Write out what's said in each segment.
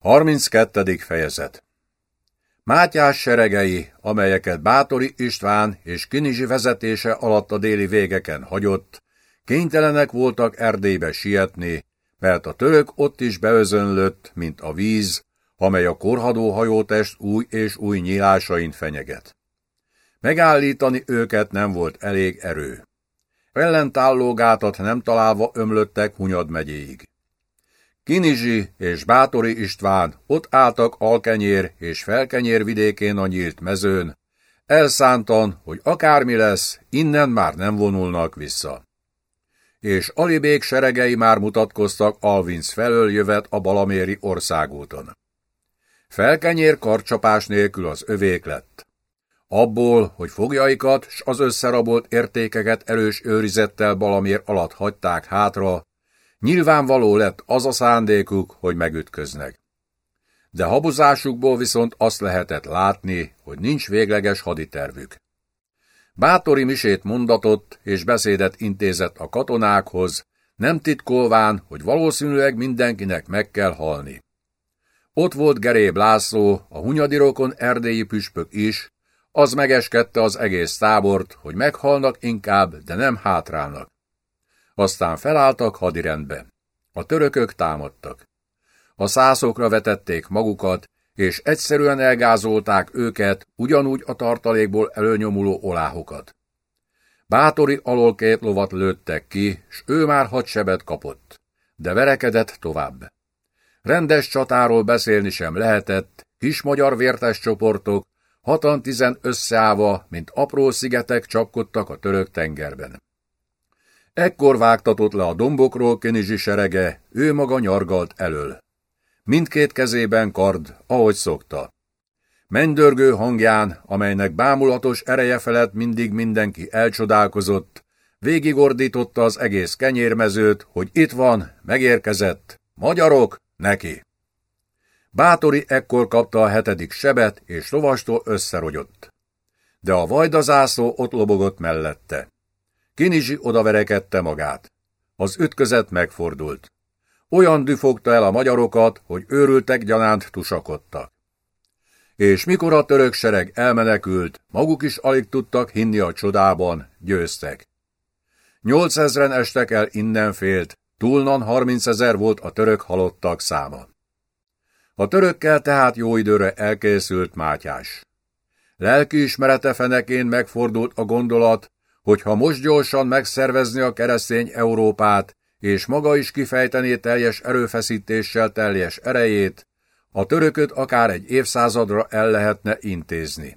32. fejezet Mátyás seregei, amelyeket Bátori István és Kinizsi vezetése alatt a déli végeken hagyott, kénytelenek voltak Erdélybe sietni, mert a török ott is beözönlött, mint a víz, amely a korhadó hajótest új és új nyílásain fenyeget. Megállítani őket nem volt elég erő. Ellentálló gátat nem találva ömlöttek Hunyad megyéig. Kinizsi és Bátori István ott álltak Alkenyér és Felkenyér vidékén a nyílt mezőn, elszántan, hogy akármi lesz, innen már nem vonulnak vissza. És Alibék seregei már mutatkoztak Alvinc felől jövet a Balaméri országúton. Felkenyér karcsapás nélkül az övék lett. Abból, hogy fogjaikat s az összerabolt értékeket erős őrizettel Balamér alatt hagyták hátra, Nyilvánvaló lett az a szándékuk, hogy megütköznek. De habozásukból viszont azt lehetett látni, hogy nincs végleges haditervük. Bátori misét mondatott és beszédet intézett a katonákhoz, nem titkolván, hogy valószínűleg mindenkinek meg kell halni. Ott volt Geréb László, a hunyadirokon erdélyi püspök is, az megeskedte az egész tábort, hogy meghalnak inkább, de nem hátrálnak. Aztán felálltak hadirendbe. A törökök támadtak. A szászokra vetették magukat, és egyszerűen elgázolták őket, ugyanúgy a tartalékból előnyomuló oláhokat. Bátori alól két lovat lőttek ki, s ő már hat sebet kapott, de verekedett tovább. Rendes csatáról beszélni sem lehetett, kis magyar vértes csoportok, hatan tizen összeállva, mint apró szigetek csapkodtak a török tengerben. Ekkor vágtatott le a dombokról Kenizsi serege, ő maga nyargalt elől. Mindkét kezében kard, ahogy szokta. Mennydörgő hangján, amelynek bámulatos ereje felett mindig mindenki elcsodálkozott, végigordította az egész kenyérmezőt, hogy itt van, megérkezett, magyarok, neki. Bátori ekkor kapta a hetedik sebet, és rovastól összerogyott. De a vajdazászló ott lobogott mellette. Kinizsi odaverekedte magát. Az ütközet megfordult. Olyan düfogta el a magyarokat, hogy őrültek gyanánt tusakodtak. És mikor a török sereg elmenekült, maguk is alig tudtak hinni a csodában, győztek. Nyolcezren estek el innen félt, túlnan harmincezer volt a török halottak száma. A törökkel tehát jó időre elkészült Mátyás. Lelkiismerete fenekén megfordult a gondolat, hogyha most gyorsan megszervezni a keresztény Európát, és maga is kifejtené teljes erőfeszítéssel teljes erejét, a törököt akár egy évszázadra el lehetne intézni.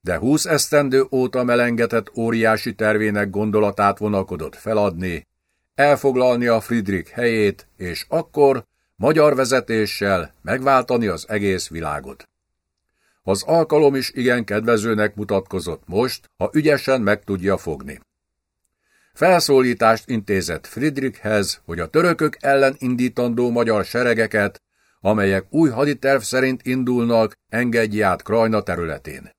De húsz esztendő óta melengetett óriási tervének gondolatát vonakodott feladni, elfoglalni a Friedrich helyét, és akkor magyar vezetéssel megváltani az egész világot. Az alkalom is igen kedvezőnek mutatkozott most, ha ügyesen meg tudja fogni. Felszólítást intézett Friedrichhez, hogy a törökök ellen indítandó magyar seregeket, amelyek új haditerv szerint indulnak, engedje át Krajna területén.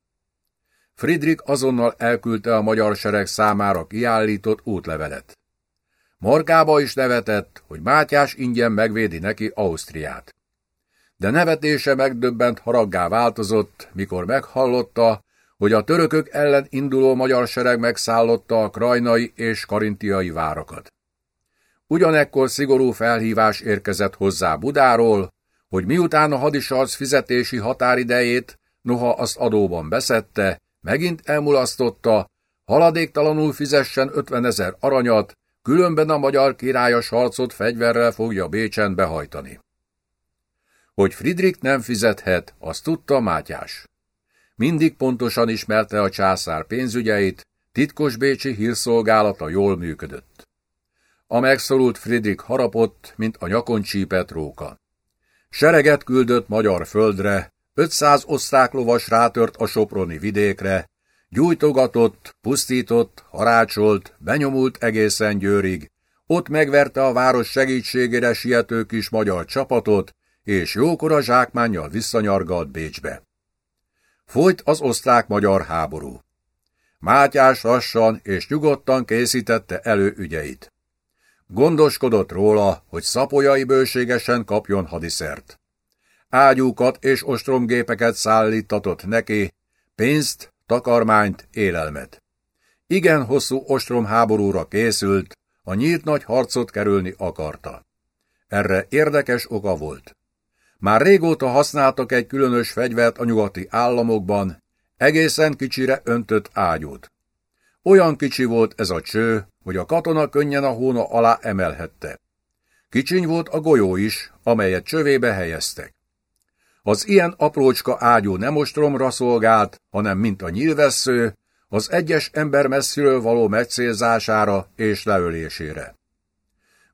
Friedrich azonnal elküldte a magyar sereg számára kiállított útlevelet. Markába is nevetett, hogy Mátyás ingyen megvédi neki Ausztriát de nevetése megdöbbent haraggá változott, mikor meghallotta, hogy a törökök ellen induló magyar sereg megszállotta a krajnai és karintiai várakat. Ugyanekkor szigorú felhívás érkezett hozzá Budáról, hogy miután a hadisarc fizetési határidejét, noha azt adóban beszette, megint elmulasztotta, haladéktalanul fizessen 50 ezer aranyat, különben a magyar királyos harcot fegyverrel fogja Bécsen behajtani. Hogy Friedrich nem fizethet, azt tudta Mátyás. Mindig pontosan ismerte a császár pénzügyeit, titkos bécsi hírszolgálata jól működött. A megszorult Friedrich harapott, mint a nyakon csípett róka. Sereget küldött magyar földre, 500 osztrák lovas rátört a soproni vidékre, gyújtogatott, pusztított, harácsolt, benyomult egészen Győrig, ott megverte a város segítségére siető kis magyar csapatot, és jókora zsákmánnyal visszanyargalt Bécsbe. Folyt az osztrák-magyar háború. Mátyás lassan és nyugodtan készítette elő ügyeit. Gondoskodott róla, hogy szapolyai bőségesen kapjon hadiszert. ágyúkat és ostromgépeket szállítatott neki, pénzt, takarmányt, élelmet. Igen hosszú ostrom háborúra készült, a nyílt nagy harcot kerülni akarta. Erre érdekes oka volt. Már régóta használtak egy különös fegyvert a nyugati államokban, egészen kicsire öntött ágyút. Olyan kicsi volt ez a cső, hogy a katona könnyen a hóna alá emelhette. Kicsiny volt a golyó is, amelyet csövébe helyeztek. Az ilyen aprócska ágyú nem ostromra szolgált, hanem mint a nyilvessző, az egyes ember messziről való megcélzására és leölésére.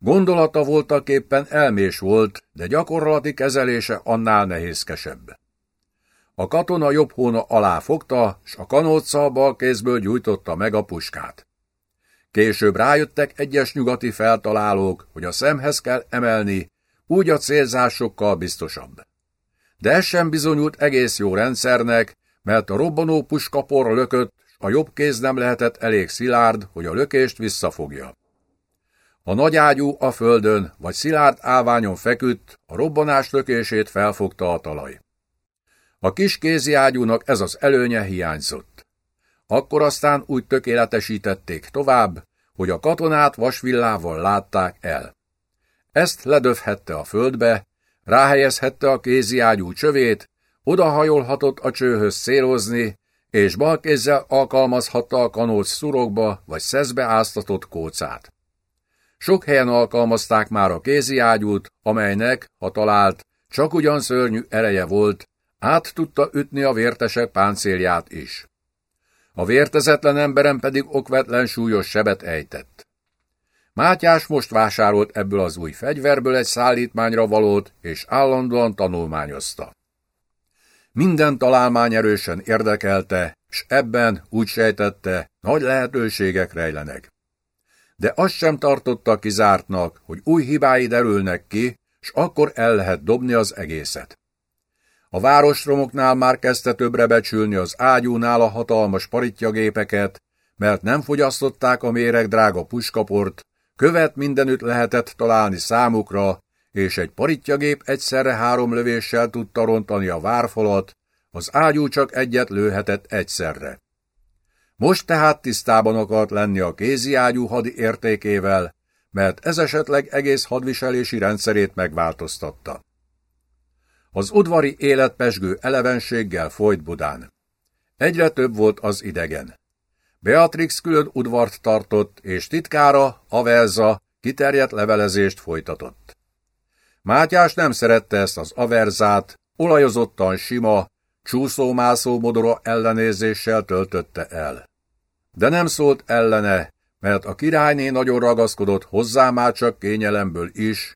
Gondolata voltaképpen elmés volt, de gyakorlati kezelése annál nehézkesebb. A katona jobb hóna alá fogta, s a kanóccal bal kézből gyújtotta meg a puskát. Később rájöttek egyes nyugati feltalálók, hogy a szemhez kell emelni, úgy a célzásokkal biztosabb. De ez sem bizonyult egész jó rendszernek, mert a robbanó puskapor lökött, a jobb kéz nem lehetett elég szilárd, hogy a lökést visszafogja. A nagyágyú a földön vagy szilárd állványon feküdt, a robbanás lökését felfogta a talaj. A kis kézi ágyúnak ez az előnye hiányzott. Akkor aztán úgy tökéletesítették tovább, hogy a katonát vasvillával látták el. Ezt ledöfhette a földbe, ráhelyezhette a kézi ágyú csövét, odahajolhatott a csőhöz szélozni, és balkézzel alkalmazhatta a kanóc szurokba vagy szeszbe áztatott kócát. Sok helyen alkalmazták már a kézi ágyút, amelynek, ha talált, csak ugyan szörnyű ereje volt, át tudta ütni a vértesek páncélját is. A vértezetlen emberem pedig okvetlen súlyos sebet ejtett. Mátyás most vásárolt ebből az új fegyverből egy szállítmányra valót, és állandóan tanulmányozta. Minden találmány erősen érdekelte, s ebben úgy sejtette, nagy lehetőségek rejlenek. De azt sem tartotta kizártnak, hogy új hibái derülnek ki, s akkor el lehet dobni az egészet. A városromoknál már kezdte többre becsülni az ágyúnál a hatalmas paritjagépeket, mert nem fogyasztották a méreg drága puskaport, követ mindenütt lehetett találni számukra, és egy paritjagép egyszerre három lövéssel tudta rontani a várfalat, az ágyú csak egyet lőhetett egyszerre. Most tehát tisztában akart lenni a kézi ágyú hadi értékével, mert ez esetleg egész hadviselési rendszerét megváltoztatta. Az udvari élet pesgő elevenséggel folyt Budán. Egyre több volt az idegen. Beatrix külön udvart tartott, és titkára, Averza, kiterjedt levelezést folytatott. Mátyás nem szerette ezt az averzát, olajozottan sima, csúszómászó modora ellenérzéssel töltötte el. De nem szólt ellene, mert a királyné nagyon ragaszkodott hozzá már csak kényelemből is,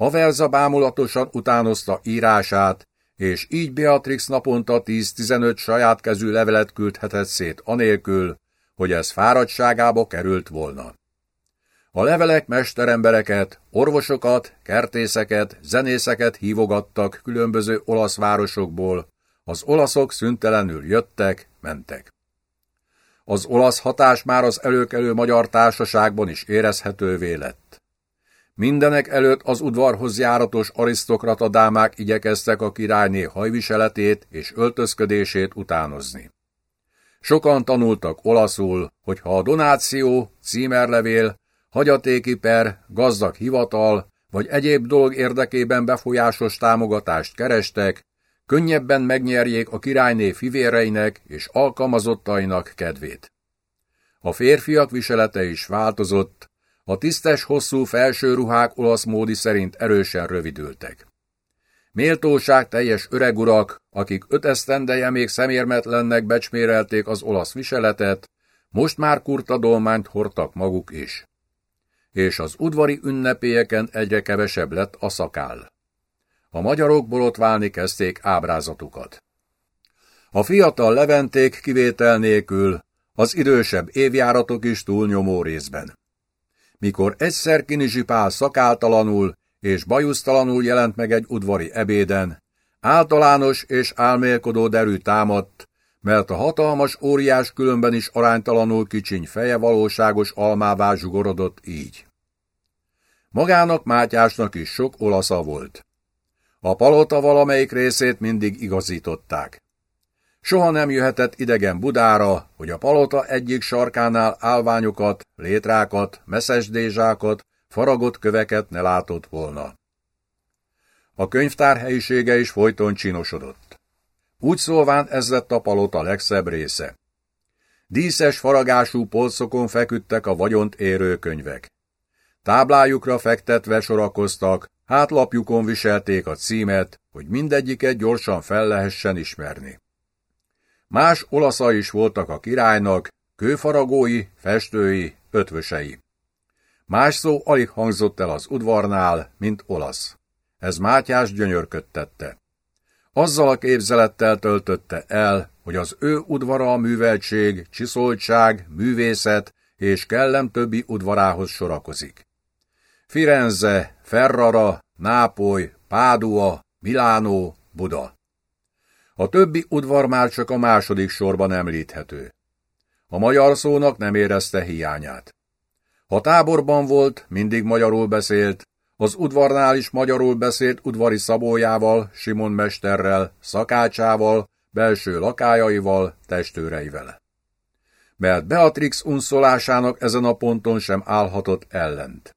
Averza bámulatosan utánozta írását, és így Beatrix naponta 10-15 saját kezű levelet küldhetett szét anélkül, hogy ez fáradtságába került volna. A levelek mesterembereket, orvosokat, kertészeket, zenészeket hívogattak különböző olasz városokból, az olaszok szüntelenül jöttek, mentek. Az olasz hatás már az előkelő magyar társaságban is érezhetővé lett. Mindenek előtt az udvarhoz járatos arisztokrata dámák igyekeztek a királyné hajviseletét és öltözködését utánozni. Sokan tanultak olaszul, hogy ha a donáció, címerlevél, hagyatéki per, gazdag hivatal vagy egyéb dolog érdekében befolyásos támogatást kerestek, könnyebben megnyerjék a királyné fivéreinek és alkalmazottainak kedvét. A férfiak viselete is változott, a tisztes, hosszú felső ruhák olasz módi szerint erősen rövidültek. Méltóság teljes öregurak, akik öt esztendeje még szemérmetlennek becsmérelték az olasz viseletet, most már kurtadolmányt hordtak maguk is. És az udvari ünnepélyeken egyre kevesebb lett a szakáll. A magyarok borotválni kezdték ábrázatukat. A fiatal leventék kivétel nélkül, az idősebb évjáratok is túlnyomó részben mikor egyszer Kinizsi Pál szakáltalanul és bajusztalanul jelent meg egy udvari ebéden, általános és álmélkodó derű támadt, mert a hatalmas óriás különben is aránytalanul kicsiny feje valóságos almává zsugorodott így. Magának Mátyásnak is sok olasza volt. A palota valamelyik részét mindig igazították. Soha nem jöhetett idegen Budára, hogy a palota egyik sarkánál állványokat, létrákat, messzesdézsákat, faragott köveket ne látott volna. A könyvtár helyisége is folyton csinosodott. Úgy szólván ez lett a palota legszebb része. Díszes faragású polcokon feküdtek a vagyont érő könyvek. Táblájukra fektetve sorakoztak, hátlapjukon viselték a címet, hogy mindegyiket gyorsan fel lehessen ismerni. Más olaszai is voltak a királynak, kőfaragói, festői, ötvösei. Más szó alig hangzott el az udvarnál, mint olasz. Ez Mátyás gyönyörködtette. Azzal a képzelettel töltötte el, hogy az ő udvara a műveltség, csiszoltság, művészet és kellem többi udvarához sorakozik. Firenze, Ferrara, Nápoly, Pádua, Milánó, Buda. A többi udvar már csak a második sorban említhető. A magyar szónak nem érezte hiányát. Ha táborban volt, mindig magyarul beszélt, az udvarnál is magyarul beszélt udvari szabójával, Simon mesterrel, szakácsával, belső lakájaival, testőreivel. Mert Beatrix unszolásának ezen a ponton sem állhatott ellent.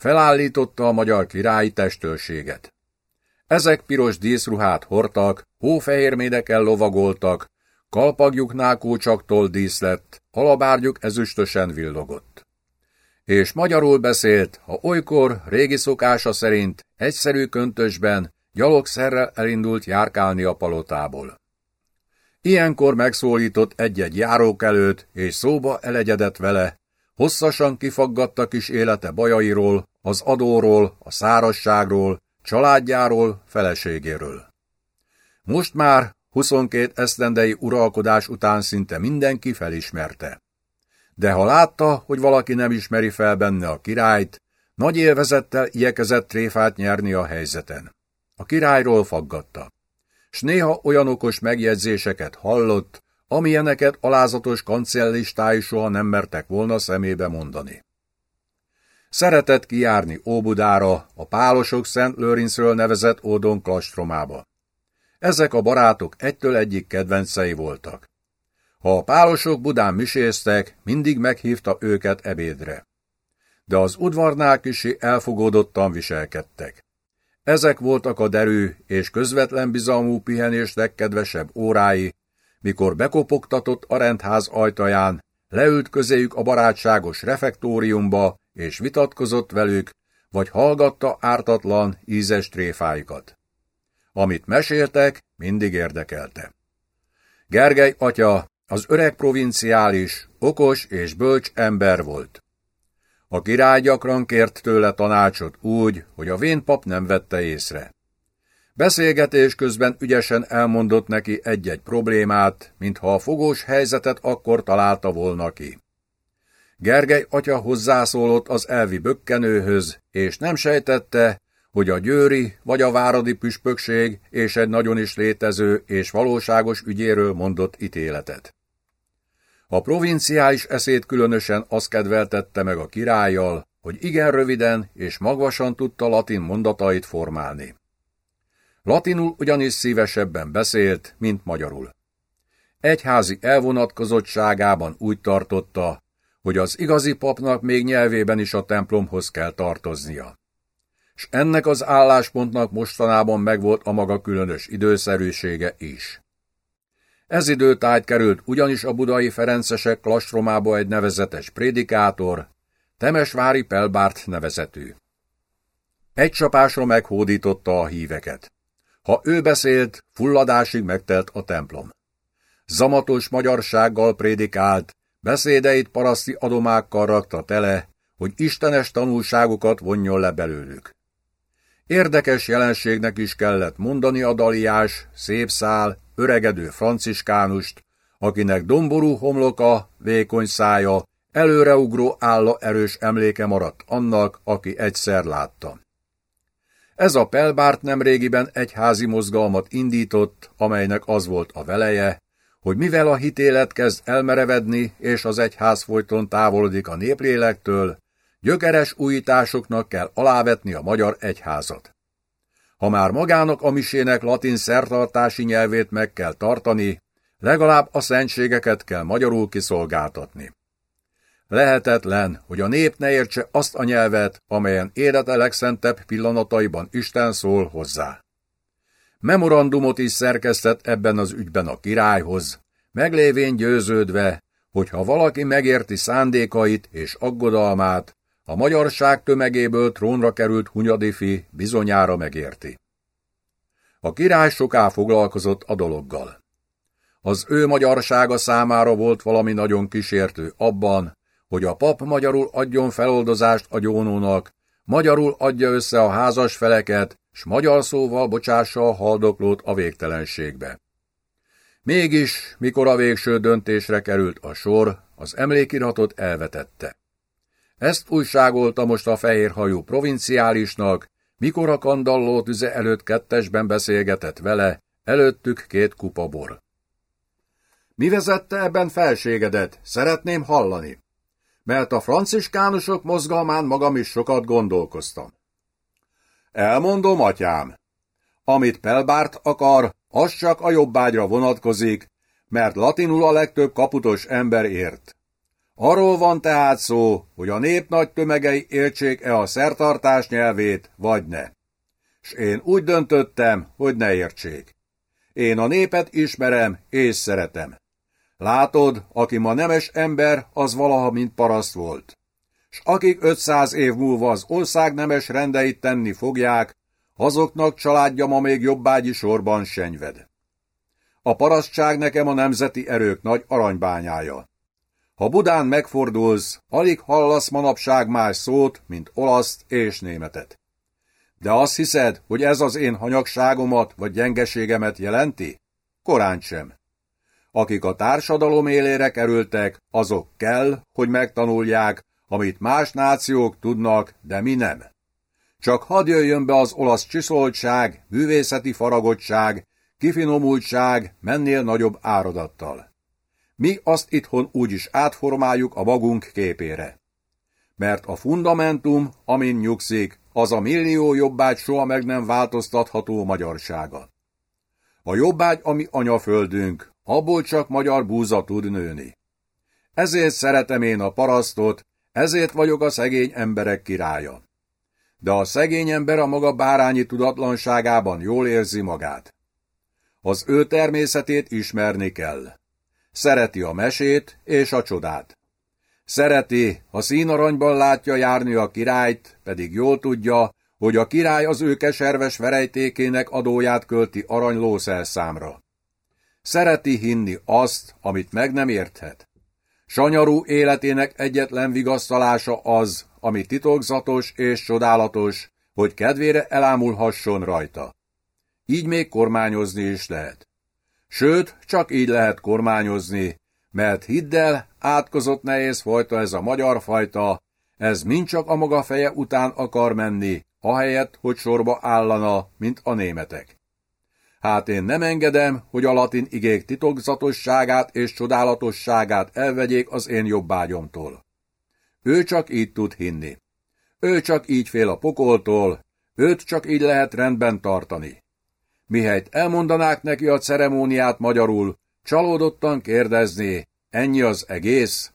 Felállította a magyar királyi testőrséget. Ezek piros díszruhát hordtak, hófehérmédekkel lovagoltak, kalpagjuknál kócsaktól dísz lett, halabárgyuk ezüstösen villogott. És magyarul beszélt, ha olykor régi szokása szerint egyszerű köntösben gyalogszerrel elindult járkálni a palotából. Ilyenkor megszólított egy-egy járók előtt, és szóba elegyedett vele, hosszasan kifaggatta kis élete bajairól, az adóról, a szárasságról, családjáról, feleségéről. Most már 22 esztendei uralkodás után szinte mindenki felismerte. De ha látta, hogy valaki nem ismeri fel benne a királyt, nagy élvezettel igyekezett tréfát nyerni a helyzeten. A királyról faggatta. S néha olyan okos megjegyzéseket hallott, amilyeneket alázatos kancellistái soha nem mertek volna szemébe mondani. Szeretett kijárni Óbudára, a Pálosok Szent Lőrincről nevezett Ódon klastromába. Ezek a barátok egytől egyik kedvencei voltak. Ha a pálosok Budán miséztek, mindig meghívta őket ebédre. De az udvarnál kisi elfogódottan viselkedtek. Ezek voltak a derű és közvetlen bizalmú pihenés legkedvesebb órái, mikor bekopogtatott a rendház ajtaján, leült közéjük a barátságos refektóriumba, és vitatkozott velük, vagy hallgatta ártatlan, ízes tréfáikat. Amit meséltek, mindig érdekelte. Gergely atya az öreg provinciális, okos és bölcs ember volt. A király gyakran kért tőle tanácsot úgy, hogy a vénpap nem vette észre. Beszélgetés közben ügyesen elmondott neki egy-egy problémát, mintha a fogós helyzetet akkor találta volna ki. Gergely atya hozzászólott az elvi bökkenőhöz, és nem sejtette, hogy a győri vagy a váradi püspökség és egy nagyon is létező és valóságos ügyéről mondott ítéletet. A provinciális eszét különösen azt kedveltette meg a királlyal, hogy igen röviden és magvasan tudta latin mondatait formálni. Latinul ugyanis szívesebben beszélt, mint magyarul. Egyházi elvonatkozottságában úgy tartotta, hogy az igazi papnak még nyelvében is a templomhoz kell tartoznia. S ennek az álláspontnak mostanában megvolt a maga különös időszerűsége is. Ez időtájt került ugyanis a budai ferencesek klastromába egy nevezetes prédikátor, Temesvári Pelbárt nevezetű. Egy csapásra meghódította a híveket. Ha ő beszélt, fulladásig megtelt a templom. Zamatos magyarsággal prédikált, beszédeit paraszti adomákkal rakta tele, hogy istenes tanulságokat vonjon le belőlük. Érdekes jelenségnek is kellett mondani a daliás, szép szál, öregedő franciskánust, akinek domború homloka, vékony szája, előreugró álla erős emléke maradt annak, aki egyszer látta. Ez a pelbárt nemrégiben egyházi mozgalmat indított, amelynek az volt a veleje, hogy mivel a hitélet kezd elmerevedni, és az egyház folyton távolodik a néplélektől, gyökeres újításoknak kell alávetni a magyar egyházat. Ha már magának a misének latin szertartási nyelvét meg kell tartani, legalább a szentségeket kell magyarul kiszolgáltatni. Lehetetlen, hogy a nép ne értse azt a nyelvet, amelyen élete legszentebb pillanataiban Isten szól hozzá. Memorandumot is szerkesztett ebben az ügyben a királyhoz, meglévén győződve, hogy ha valaki megérti szándékait és aggodalmát, a magyarság tömegéből trónra került Hunyadifi bizonyára megérti. A király soká foglalkozott a dologgal. Az ő magyarsága számára volt valami nagyon kísértő abban, hogy a pap magyarul adjon feloldozást a gyónónak, magyarul adja össze a házas feleket, s magyar szóval bocsássa a haldoklót a végtelenségbe. Mégis, mikor a végső döntésre került a sor, az emlékiratot elvetette. Ezt újságolta most a fehérhajú provinciálisnak, mikor a kandalló tüze előtt kettesben beszélgetett vele, előttük két kupa bor. Mi vezette ebben felségedet? Szeretném hallani. Mert a franciskánusok mozgalmán magam is sokat gondolkoztam. Elmondom, atyám. Amit Pelbárt akar, az csak a jobbágyra vonatkozik, mert latinul a legtöbb kaputos ember ért. Arról van tehát szó, hogy a nép nagy tömegei értsék-e a szertartás nyelvét, vagy ne. S én úgy döntöttem, hogy ne értsék. Én a népet ismerem és szeretem. Látod, aki ma nemes ember, az valaha mint paraszt volt. S akik 500 év múlva az ország nemes rendeit tenni fogják, azoknak családja ma még jobbágyi sorban senyved. A parasztság nekem a nemzeti erők nagy aranybányája. Ha Budán megfordulsz, alig hallasz manapság más szót, mint olaszt és németet. De azt hiszed, hogy ez az én hanyagságomat vagy gyengeségemet jelenti? Korán sem. Akik a társadalom élére kerültek, azok kell, hogy megtanulják, amit más nációk tudnak, de mi nem. Csak hadd jöjjön be az olasz csiszoltság, művészeti faragottság, kifinomultság mennél nagyobb áradattal. Mi azt itthon úgyis átformáljuk a magunk képére. Mert a fundamentum, amin nyugszik, az a millió jobbágy soha meg nem változtatható magyarsága. A jobbágy, ami anyaföldünk, abból csak magyar búza tud nőni. Ezért szeretem én a parasztot, ezért vagyok a szegény emberek királya. De a szegény ember a maga bárányi tudatlanságában jól érzi magát. Az ő természetét ismerni kell. Szereti a mesét és a csodát. Szereti, ha színaranyban látja járni a királyt, pedig jól tudja, hogy a király az ő keserves verejtékének adóját költi aranylószelszámra. Szereti hinni azt, amit meg nem érthet. Sanyarú életének egyetlen vigasztalása az, ami titokzatos és csodálatos, hogy kedvére elámulhasson rajta. Így még kormányozni is lehet. Sőt, csak így lehet kormányozni, mert hidd el, átkozott nehéz fajta ez a magyar fajta, ez mind csak a maga feje után akar menni, ahelyett, hogy sorba állana, mint a németek. Hát én nem engedem, hogy a latin igék titokzatosságát és csodálatosságát elvegyék az én jobbágyomtól. Ő csak így tud hinni. Ő csak így fél a pokoltól, őt csak így lehet rendben tartani. Mihelyt elmondanák neki a ceremóniát magyarul, csalódottan kérdezné, ennyi az egész,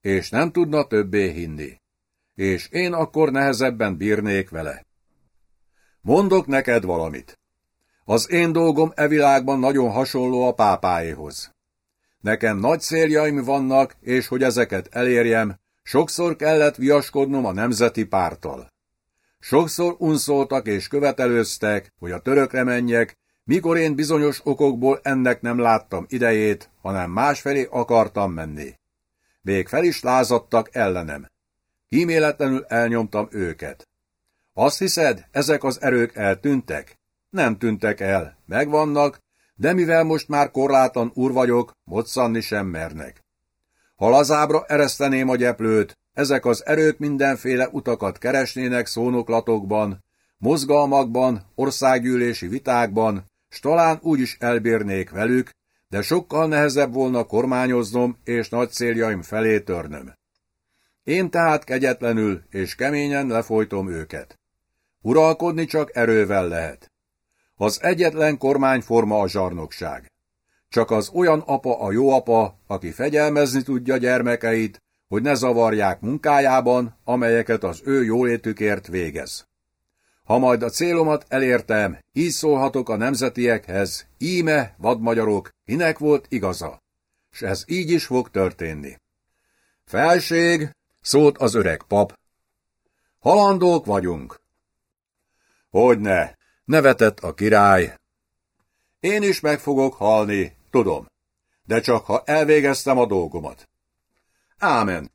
és nem tudna többé hinni. És én akkor nehezebben bírnék vele. Mondok neked valamit. Az én dolgom e világban nagyon hasonló a pápáéhoz. Nekem nagy céljaim vannak, és hogy ezeket elérjem, sokszor kellett viaskodnom a nemzeti pártal. Sokszor unszoltak és követelőztek, hogy a törökre menjek, mikor én bizonyos okokból ennek nem láttam idejét, hanem másfelé akartam menni. Még fel is lázadtak ellenem. Kíméletlenül elnyomtam őket. Azt hiszed, ezek az erők eltűntek? Nem tűntek el, megvannak, de mivel most már korlátlan úr vagyok, moccanni sem mernek. Ha lazábra ereszteném a gyeplőt, ezek az erők mindenféle utakat keresnének szónoklatokban, mozgalmakban, országgyűlési vitákban, s talán úgy is elbírnék velük, de sokkal nehezebb volna kormányoznom és nagy céljaim felé törnöm. Én tehát kegyetlenül és keményen lefolytom őket. Uralkodni csak erővel lehet. Az egyetlen kormányforma a zsarnokság. Csak az olyan apa a jó apa, aki fegyelmezni tudja gyermekeit, hogy ne zavarják munkájában, amelyeket az ő jólétükért végez. Ha majd a célomat elértem, így szólhatok a nemzetiekhez, íme, vadmagyarok, kinek volt igaza. S ez így is fog történni. Felség, szólt az öreg pap. Halandók vagyunk. Hogyne, nevetett a király. Én is meg fogok halni, tudom, de csak ha elvégeztem a dolgomat. Ámen.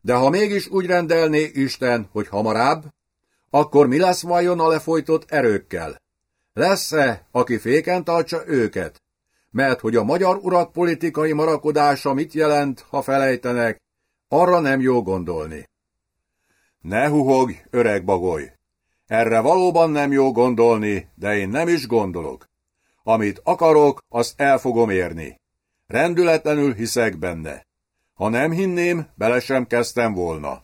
De ha mégis úgy rendelné Isten, hogy hamarabb, akkor mi lesz vajon a lefolytott erőkkel? Lesz-e, aki féken tartsa őket? Mert hogy a magyar urak politikai marakodása mit jelent, ha felejtenek, arra nem jó gondolni. Ne huhogj, öreg bagoly! Erre valóban nem jó gondolni, de én nem is gondolok. Amit akarok, azt el fogom érni. Rendületlenül hiszek benne. Ha nem hinném, bele sem kezdtem volna.